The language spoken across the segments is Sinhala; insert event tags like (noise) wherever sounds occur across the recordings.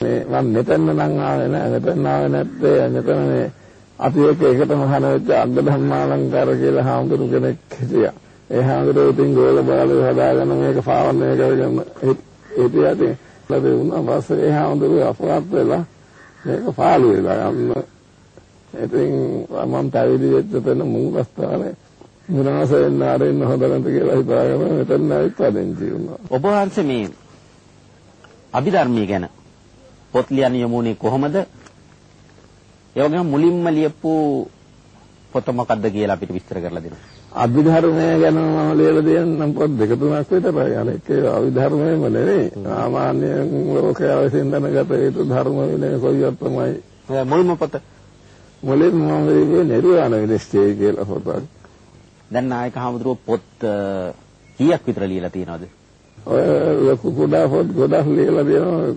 මේ මම මෙතන නම් ආවේ නෑ මෙතන ආවේ නැත්තේ මෙතන මේ අපි එක එකටම හන වෙච්ච අග්ග ධම්මාලංකාර කියලා හාමුදුරු කෙනෙක් හිටියා. ඒ හාමුදුරුවෝ ඉතින් ගෝල බාලේ හදාගෙන මේක පාවන්නය කරගෙන හිටියා ඉතින් ලැබේ වුණා පස්සේ ඒ හාමුදුරුවෝ අපවත් වෙලා මේක පාළු වෙලා යන්න. ඉතින් මම පැවිදි වෙච්ච තැන මූලස්ථානේ මුරණසෙන් ආරෙන්න හොඳ නැත කියලා හිතාගෙන මෙතන ආවිත් පදිංචි වුණා. ඔබ වහන්සේ මේ අභිධර්මයේ ගැන පොත් ලියන්න යමුනේ කොහොමද? ඒ වගේම මුලින්ම ලියපු පොත මොකද්ද කියලා අපිට විස්තර කරලා දෙන්න. අභිධර්මය ගැන මම ලියලා දෙන්නම් පොත් දෙක තුනක් විතරයි. අනෙක් අභිධර්මයම නෙවෙයි. සාමාන්‍යයෙන් ලෝකයේ විසින් දැනගත යුතු ධර්ම විනය කොයිවත් තමයි. මුල්ම පොත මුලින්ම මම ලියුවේ නිර්වාණ විනිශ්චය කියලා පොතක්. දැන් නායක හමුදුරුව පොත් කීයක් විතර ලියලා තියෙනවද? ඔය ලොකු කුඩා පොත් ගොඩක් ලියලා තියෙනවා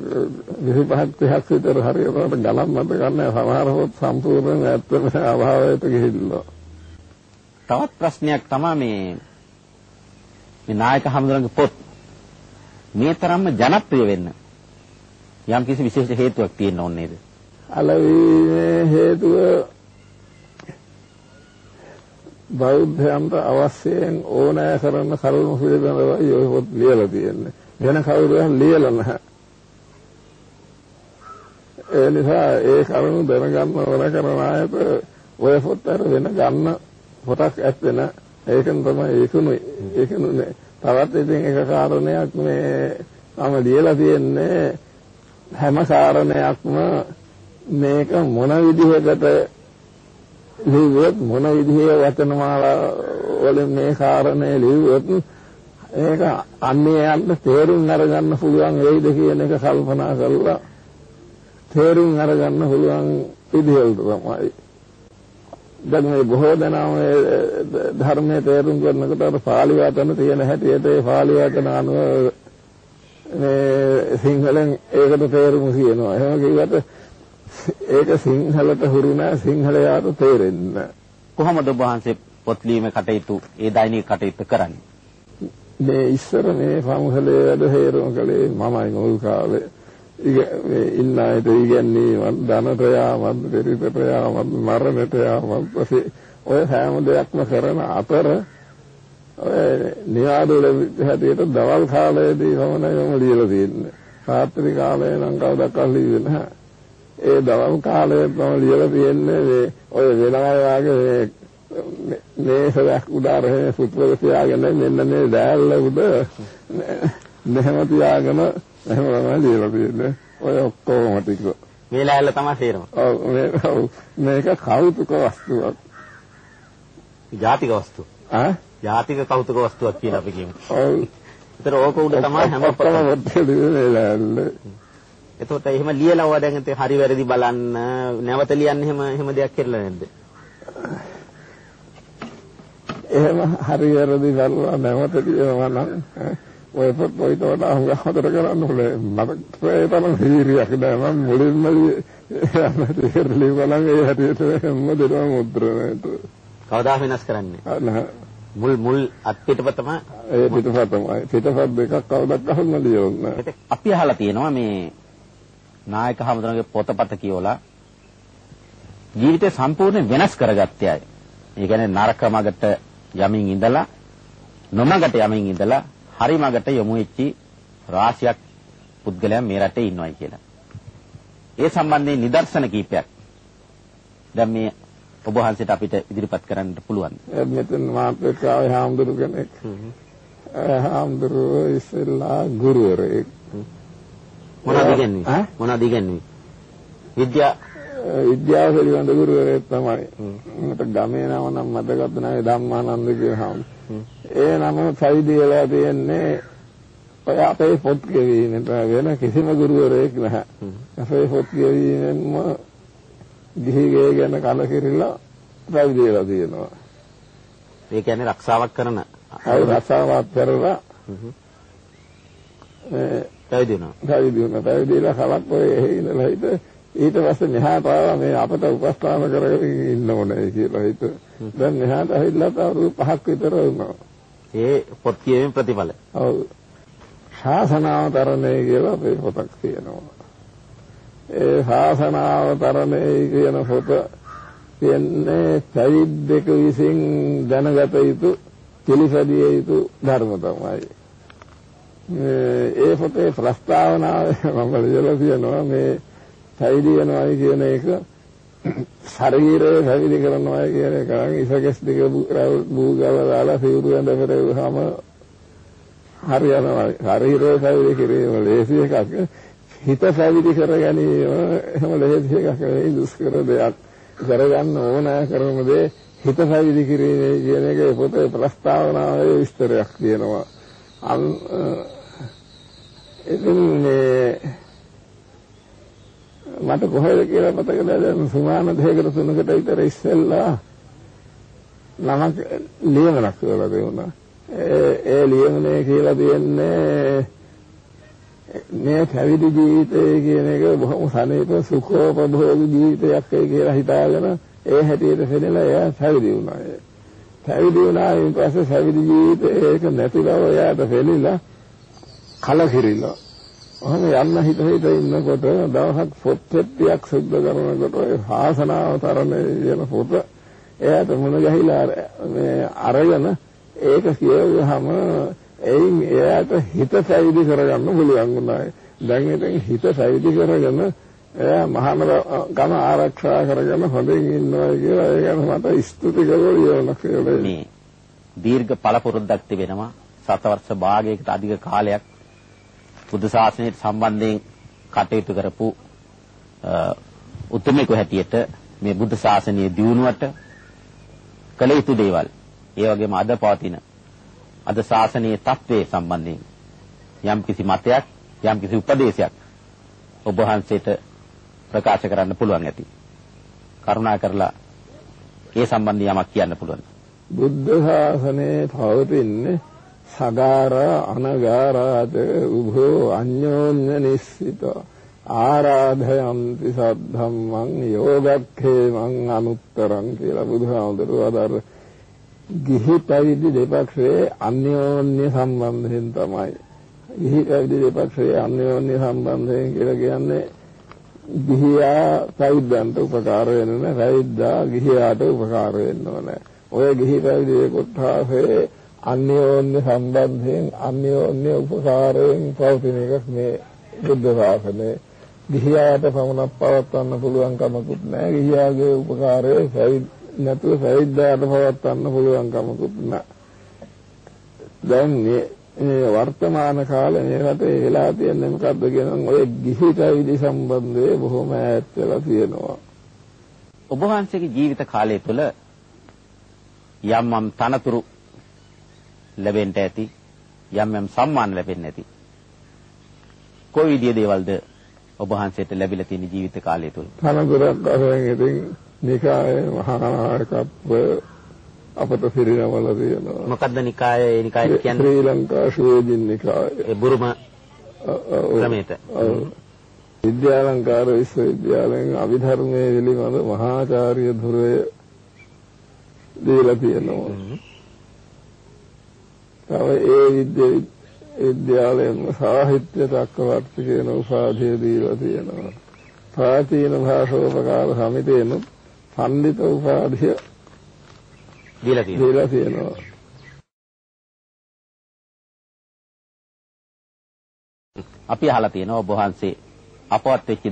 25ක් 30ක් විතර හරියට ගණන් මත ගන්න සමහර පොත් සම්පූර්ණයෙන් ඇත්තම අභාවයට ගිහිල්ලා. තවත් ප්‍රශ්නයක් තමයි මේ මේ නායක හමුදුරන්ගේ පොත් මේ තරම්ම ජනප්‍රිය වෙන්න යම් කිසි විශේෂ හේතුවක් තියෙන්න ඕනේ නේද? අලවීමේ හේතුව බෞද්ධයන්ට අවශ්‍යයෙන් ඕනෑ කරන කරුණු පිළිබඳවයි ඔය පොත් ලියලා තියෙන්නේ. වෙන කවුරුහක් ලියලා නැහැ. ඒ නිසා ඒ කරුණු දැනගන්න ඕන කරන අයට ඔය පොත් අර වෙන ගන්න පොතක් ඇත්තෙන ඒකෙන් තමයි ඒකුනේ ඒකුනේ තවත් ඉතින් එක කාරණයක් මේ මම ලියලා තියෙන්නේ හැම කාරණයක්ම මේක මොන විදිහකට ලිව්වොත් මොන විදිහේ වචනමාලා වලින් මේ කාරණේ ලිව්වොත් ඒක අන්‍යයන්ට තේරුම් අරගන්න පුළුවන් වෙයිද කියන එක කල්පනා කරලා තේරුම් අරගන්න පුළුවන් විදිහට තමයි. දැන් මේ බොහෝ දෙනා මේ ධර්මයේ තේරුම් ගන්නකොට අර පාලි වචන තියෙන හැටියට ඒ පාලි වචන අනුව මේ සිංහලෙන් ඒකට තේරුම කියනවා. එහෙම කිව්වට ඒක සිංහලට හුරු නැහැ සිංහලයාට තේරෙන්නේ කොහොමද ඔබ වහන්සේ පොත් ලියීමේ කටයුතු ඒ දෛනික කටයුතු කරන්නේ මේ ඉස්සර මේ පමුහලේ වැඩ හේරම කළේ මමයි මුල් කාලේ මේ ඉන්න අයට ඉගැන්වීමත් ධනට යාමත් පෙරිතට යාමත් මරණට යාමත් පස්සේ ඔය හැම දෙයක්ම කරන අතර ඔය නිවාඩුවල හැටියට දවල් කාලයේදී පමණයි මම ලියලා තියෙන්නේ. රාත්‍රී කාලේ නම් කවදාවත් ලියුවේ නැහැ. ඒ දවල් කාලේ තමයි ලියලා තියෙන්නේ මේ ඔය වෙන අය වාගේ මේ මේසයක් උඩාරේ පුත්‍රව තියාගෙන මෙන්න මේ දැල්ල උඩ මෙහෙම තියාගෙන එහෙම තමයි ලියලා තියෙන්නේ. ඔය ඔක්කොම ටික. මේ ලෑල්ල තමයි තේරෙන්නේ ඔව් මේ මේක කෞතුක වස්තුවක්. ජාතික වස්තු. ආ? ජාතික කෞතුක වස්තුවක් කියලා අපි කියමු. ඔව්. ඒතර ඕක උඩ තමයි හැම පොතම එතකොට එහෙම ලියලා ඔයා දැන් හරි වැරදි බලන්න නැවත ලියන්න එහෙම එහෙම දෙයක් කරලා නැද්ද? එහෙම හරි වැරදි බලලා නැවත ලියනවා නම් ඔය පොත් පොයිට වඩා හුඟ හතර කරන්න ඕනේ. මට ඒ තරම් හිරියක් නෑ මම මුලින්ම ලියවලා ඒ හැටියට හැම දෙයක්ම මුද්‍රණයට. කවදා වෙනස් කරන්නේ? නැහැ. මුල් මුල් අත් පිටපත තමයි ඒ පිටපත තමයි. පිටපත් දෙකක් කවදාවත් අහන්න ලියවන්නේ නැහැ. අපි අහලා තියෙනවා මේ නායක හමුදුරගේ පොතපත කියවලා ජීවිතය සම්පූර්ණයෙන් වෙනස් කරගත්තේ අය. ඒ කියන්නේ නරක මගට යමින් ඉඳලා නොමගට යමින් ඉඳලා හරි මගට යොමු වෙච්චි රාශියක් පුද්ගලයන් මේ රටේ ඉන්නවයි කියලා. ඒ සම්බන්ධයෙන් නිදර්ශන කීපයක් දැන් මේ ඔබ වහන්සේට අපිට ඉදිරිපත් කරන්න පුළුවන්. මෙතන මාත්‍රිකාවේ හාමුදුරු කෙනෙක්. හාමුදුරු ඉස්සෙල්ලා ගුරුවරයෙක්. මොනවද ඉගෙනුවේ? මොනවද ඉගෙනුවේ? විද්‍යා විද්‍යාව පිළිබඳ ගුරුවරයෙක් තමයි. මට ගමේ නම නම් මතකත් නැහැ ධම්මානන්ද කියනහම. ඒ නම සයිඩි වෙලා තියෙන්නේ ඔය අපේ පොත් කියවීමෙන් වෙන කිසිම ගුරුවරයෙක් නැහැ. අපේ පොත් කියවීමෙන්ම ගිහි ගේ ගැන කලකිරිලා වෙලා තියෙනවා. ඒ කියන්නේ රක්ෂාවක් කරන අය රක්ෂාවක් කරලා පැවිදි වෙනවා. පැවිදි වෙනවා. පැවිදිලා කලක් ඔය ඉඳලා හිට ඊට පස්සේ මෙහාට ආවා මේ අපට උපස්ථාන කරගෙන ඉන්න ඕනේ කියලා හිත. දැන් මෙහාට ඇවිල්ලා තවරු පහක් විතර වුණා. ඒ පොත් කියවීම ප්‍රතිඵල. ඔව්. ශාසනාවතරණය කියලා අපේ පොතක් තියෙනවා. ඒ ශාසනාවතරණේ කියන පොත කියන්නේ පැවිද්දක විසින් දැනගත යුතු පිළිපැදිය යුතු ධර්ම තමයි. ඒ පොතේ ප්‍රස්තාවනාව (laughs) මම ලියලා තියෙනවා මේ පැවිදි වෙනවායි කියන එක. ශරීරය පැවිදි කරනවා කියන එක ඉසකස් දෙක බූගල දාලා සිවුරු ඇඳ පෙරවුවාම හරියනවා. ශරීරය පැවිදි කිරීම ලේසි එකක්. හිත පැවිදි කර ගැනීම එහෙම ලේසි එකක් නෙවෙයි දුෂ්කර දෙයක්. කරගන්න ඕන කරන දේ හිත පැවිදි කිරීමේ කියන එක පොතේ ප්‍රස්තාවනාවේ විස්තරයක් තියෙනවා. අන් ඉතින් මේ මට කොහෙද කියලා මතක දැන් සුමාන දෙකකට තුනකට විතර ඉස්සෙල්ලා නමක් ලියමනක් කරලා තිබුණා. ඒ ඒ ලියමනේ කියලා තියෙන්නේ මේ පැවිදි ජීවිතය කියන එක බොහොම සනීප සුඛෝපභෝග ජීවිතයක් කියලා හිතාගෙන ඒ හැටියට පෙන්නලා එයා පැවිදි වුණා. පැවිදි වුණා ඊට පස්සේ පැවිදි ජීවිතේ ඒක නැති බව එයාට පෙළිලා කලකිරිලා. ඔහොම යන්න හිත හිත ඉන්නකොට දවසක් පොත් පෙට්ටියක් සුද්ධ කරනකොට ඒ ආසනාවතරණේ කියන පොත එයාට මුණ ගැහිලා මේ අරගෙන ඒක කියවුවහම එයින් එයාට හිත පැවිදි කරගන්න පුළුවන් වුණා. දැන් ඉතින් හිත පැවිදි කරගෙන එයා මහානර ගම ආරක්ෂා කරගෙන හොඳින් ඉන්නවා කියලා ඒ ගැන මට ස්තුති කරලා ලියවන්න කියලා. මේ දීර්ඝ පළපුරුද්දක් තිබෙනවා. සතවර්ෂ භාගයකට අධික කාලයක් බුදු ශාසනයට සම්බන්ධයෙන් කටයුතු කරපු උතුමෙකු හැටියට මේ බුද්ධ ශාසනය දියුණුවට කළ යුතු දේවල් ඒ වගේම අද පවතින අද ශාසනීය තත්ත්වයේ සම්බන්ධයෙන් යම් කිසි මතයක් යම් කිසි උපදේශයක් ඔබ වහන්සේට ප්‍රකාශ කරන්න පුළුවන් ඇති. කරුණා කරලා ඒ සම්බන්ධයෙන් යමක් කියන්න පුළුවන්. බුද්ධ ශාසනයේ පවතින්නේ සගාර අනගාරාද උභෝ අඤ්ඤෝඤ්ඤ නිස්සිත ආරාධයන්ති සද්ධම්මං යෝගක්ඛේමං අනුත්තරං කියලා බුදුහාමුදුරුවෝ අදාර ගිහි පැවිදි දෙපක්ෂයේ අන්‍යෝන්‍ය සම්බන්ධයෙන් තමයි ගිහි පැවිදි දෙපක්ෂයේ අන්‍යෝන්‍ය සම්බන්ධයෙන් කියලා කියන්නේ ගිහියා පැවිද්දන්ට උපකාර වෙන්නේ පැවිද්දා ගිහියාට උපකාර වෙන්න ඕනේ ඔය ගිහි පැවිදි කොටාසේ අන්‍යෝන්‍ය සම්බන්ධයෙන් අන්‍යෝන්‍ය උපකාරයෙන් පවතින එකක් මේ බුද්ධ ශාසනය. ගිහියාට පමණක් පවත්වන්න පුළුවන් කමකුත් නැහැ. ගිහියාගේ උපකාරය නැතුව සෛද්දාට පවත්වන්න පුළුවන් කමකුත් නැහැ. දැන් මේ වර්තමාන කාලේ මේ රටේ වෙලා තියෙන්නේ මොකද්ද කියනනම් ඔය ගිහි පැවිදි සම්බන්ධය බොහොම ඈත් වෙලා තියෙනවා. ඔබ වහන්සේගේ ජීවිත කාලය තුළ යම් යම් තනතුරු ලැබෙන්න ඇති යම් යම් සම්මාන ලැබෙන්න ඇති. කොයි විදිය දේවල්ද ඔබ වහන්සේට ලැබිලා තියෙන ජීවිත කාලය තුල? තනතුරක් අරගෙන ඉතින් නිකායේ මහා නායකත්ව අපට පිරිනමල තියෙනවා. මොකද්ද නිකාය ඒ නිකාය කියන්නේ? ශ්‍රී ලංකා ශෝධින් නිකාය. ඒ බුරුම ක්‍රමයට. විද්‍යාලංකාර විශ්වවිද්‍යාලයෙන් අභිධර්මයේ පිළිබඳ මහාචාර්ය ධුරය දීලා තියෙනවා. තව ඒ විද්‍යාලයෙන් සාහිත්‍ය චක්‍රවර්ති කියන උපාධිය දීලා තියෙනවා. ප්‍රාචීන භාෂෝපකාර සමිතියෙන් පඬිත උපාධිය දීලා තියෙනවා. දීලා තියෙනවා. අපි අහලා තියෙනවා ඔබ වහන්සේ අපවත් වෙච්ච